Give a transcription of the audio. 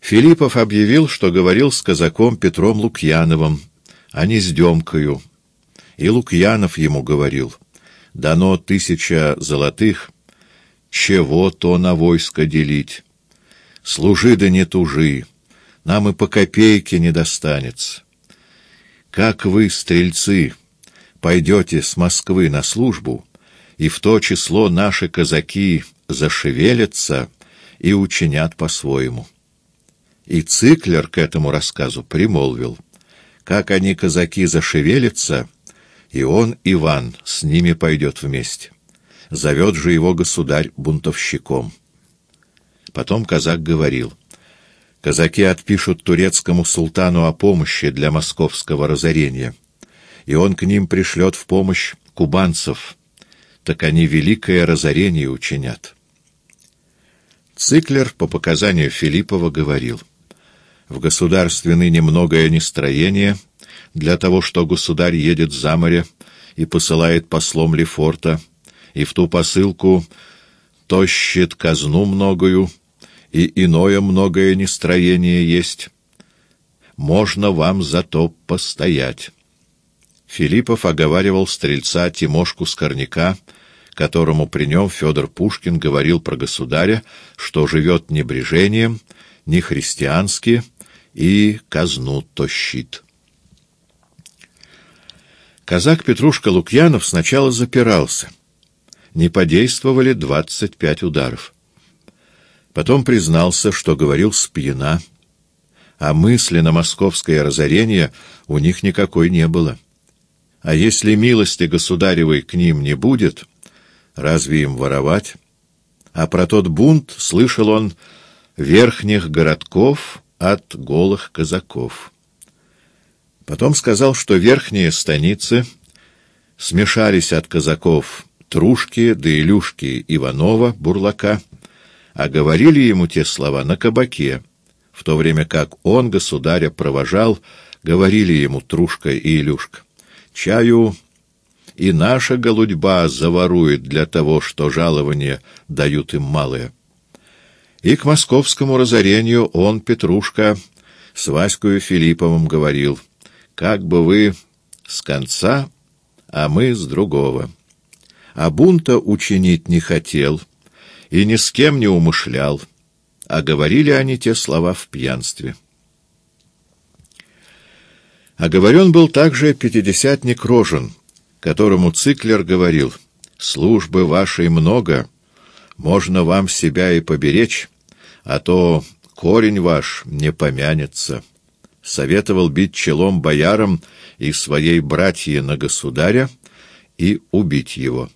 Филиппов объявил, что говорил с казаком Петром Лукьяновым, а не с Демкою. И Лукьянов ему говорил, дано тысяча золотых, чего то на войско делить. Служи да не тужи, нам и по копейке не достанется. Как вы, стрельцы, пойдете с Москвы на службу, и в то число наши казаки зашевелятся и учинят по-своему. И Циклер к этому рассказу примолвил. Как они, казаки, зашевелятся, и он, Иван, с ними пойдет вместе. Зовет же его государь бунтовщиком. Потом казак говорил. Казаки отпишут турецкому султану о помощи для московского разорения, и он к ним пришлет в помощь кубанцев, так они великое разорение учинят. Циклер по показанию Филиппова говорил — в государстве ныне многое нестроение для того, что государь едет за море и посылает послом Лефорта, и в ту посылку тощит казну многою, и иное многое нестроение есть. Можно вам зато постоять. Филиппов оговаривал стрельца Тимошку Скорняка, которому при нем Федор Пушкин говорил про государя, что живет небрежением, не христиански, и казну тощит. Казак Петрушка Лукьянов сначала запирался. Не подействовали двадцать пять ударов. Потом признался, что говорил с пьяна, а мысли на московское разорение у них никакой не было. А если милости государевой к ним не будет, разве им воровать? А про тот бунт слышал он верхних городков от голых казаков. Потом сказал, что верхние станицы смешались от казаков Трушки да Илюшки Иванова, Бурлака, а говорили ему те слова на кабаке, в то время как он государя провожал, говорили ему Трушка и Илюшка. «Чаю и наша голудьба заворует для того, что жалования дают им малые». И к московскому разорению он, Петрушка, с Ваською Филипповым говорил, «Как бы вы с конца, а мы с другого». А бунта учинить не хотел и ни с кем не умышлял, а говорили они те слова в пьянстве. Оговорен был также пятидесятник Рожен, которому Циклер говорил, «Службы вашей много, можно вам себя и поберечь, а то корень ваш не помянется. Советовал бить челом боярам и своей братье на государя и убить его.